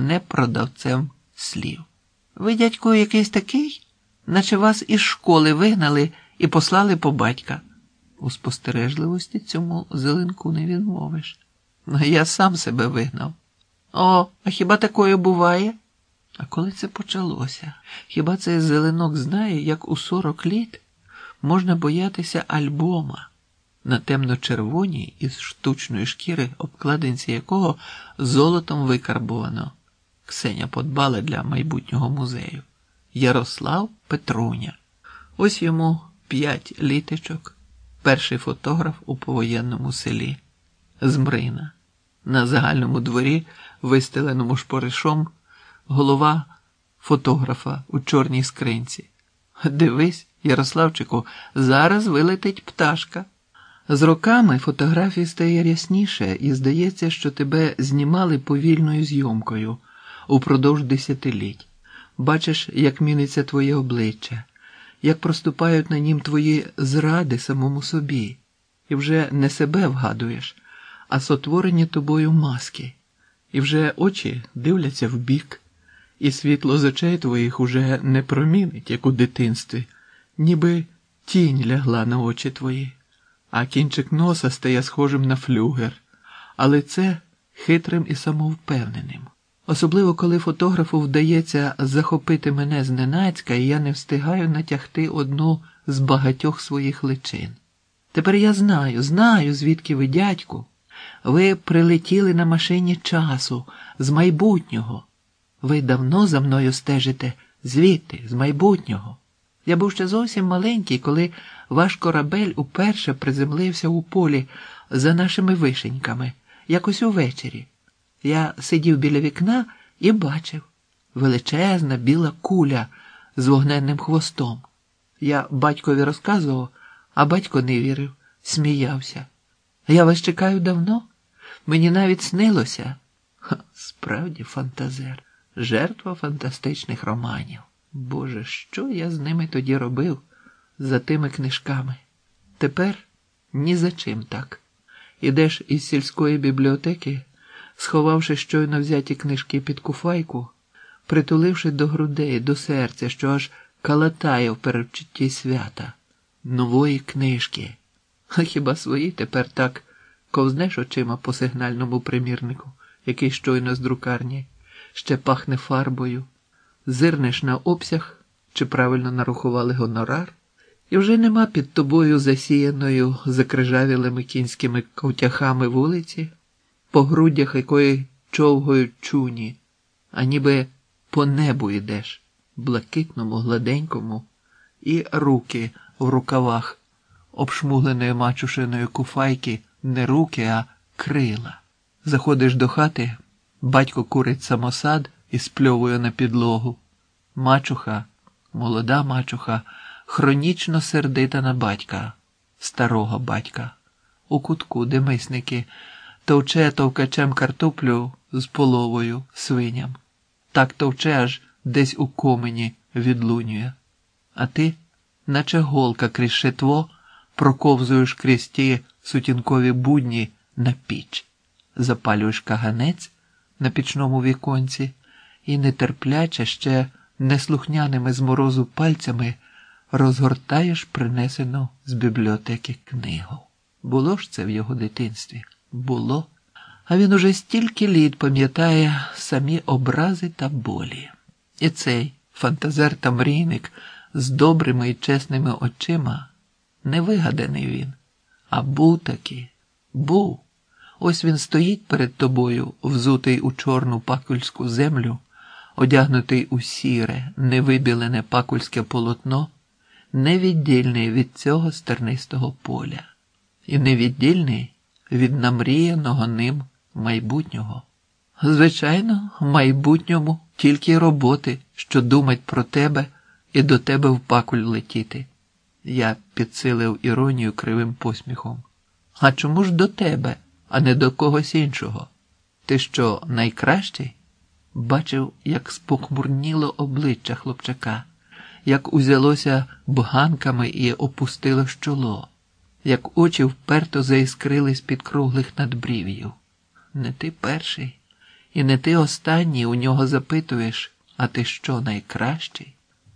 не продавцем слів. Ви, дядько, якийсь такий, наче вас із школи вигнали і послали по батька. У спостережливості цьому зеленку не відмовиш. Ну, я сам себе вигнав. О, а хіба такое буває? А коли це почалося? Хіба цей зеленок знає, як у сорок літ можна боятися альбома, на темно-червоній із штучної шкіри, обкладинці якого золотом викарбовано? Ксеня подбала для майбутнього музею. Ярослав Петруня. Ось йому п'ять літочок, перший фотограф у повоєнному селі Змрина. На загальному дворі, вистеленому шпоришом, голова фотографа у чорній скринці. Дивись, Ярославчику, зараз вилетить пташка. З роками фотографії стає рясніше, і здається, що тебе знімали повільною зйомкою упродовж десятиліть. Бачиш, як міниться твоє обличчя, як проступають на нім твої зради самому собі, і вже не себе вгадуєш, а сотворені тобою маски, і вже очі дивляться вбік, і світло з очей твоїх уже не промінить, як у дитинстві, ніби тінь лягла на очі твої, а кінчик носа стає схожим на флюгер, а лице хитрим і самовпевненим. Особливо, коли фотографу вдається захопити мене зненацька, і я не встигаю натягти одну з багатьох своїх личин. Тепер я знаю, знаю, звідки ви, дядьку. Ви прилетіли на машині часу, з майбутнього. Ви давно за мною стежите звідти, з майбутнього. Я був ще зовсім маленький, коли ваш корабель уперше приземлився у полі за нашими вишеньками, якось увечері. Я сидів біля вікна і бачив величезна біла куля з вогненним хвостом. Я батькові розказував, а батько не вірив, сміявся. Я вас чекаю давно. Мені навіть снилося. Ха, справді фантазер, жертва фантастичних романів. Боже, що я з ними тоді робив за тими книжками? Тепер ні за чим так. Ідеш із сільської бібліотеки сховавши щойно взяті книжки під куфайку, притуливши до грудей, до серця, що аж калатає в передчутті свята, нової книжки. А хіба свої тепер так ковзнеш очима по сигнальному примірнику, який щойно з друкарні, ще пахне фарбою, зирнеш на обсяг, чи правильно нарахували гонорар, і вже нема під тобою засіяною закрижавілими кінськими ковтяхами вулиці по грудях якої човгають чуні, а ніби по небу йдеш, блакитному, гладенькому, і руки в рукавах, обшмугленої мачушиною куфайки, не руки, а крила. Заходиш до хати, батько курить самосад і спльовує на підлогу. Мачуха, молода мачуха, хронічно сердита на батька, старого батька, у кутку, де мисники товче товкачем картоплю з половою свиням. Так товче аж десь у комені відлунює. А ти, наче голка крізь шитво, проковзуєш крізь ті сутінкові будні на піч, запалюєш каганець на пічному віконці і нетерпляче ще неслухняними з морозу пальцями розгортаєш принесену з бібліотеки книгу. Було ж це в його дитинстві було, а він уже стільки літ пам'ятає самі образи та болі. І цей фантазер та мрійник з добрими і чесними очима не вигаданий він, а був таки, був. Ось він стоїть перед тобою, взутий у чорну пакульську землю, одягнутий у сіре, невибілене пакульське полотно, невіддільний від цього стернистого поля, і невіддільний від намріяного ним майбутнього. Звичайно, в майбутньому тільки роботи, що думать про тебе і до тебе в пакуль летіти. Я підсилив іронію кривим посміхом. А чому ж до тебе, а не до когось іншого? Ти що найкращий? Бачив, як спохмурніло обличчя хлопчака, як узялося бганками і опустило чоло як очі вперто заіскрились під круглих надбрів'їв. Не ти перший І не ти останній у нього запитуєш, а ти що найкращий?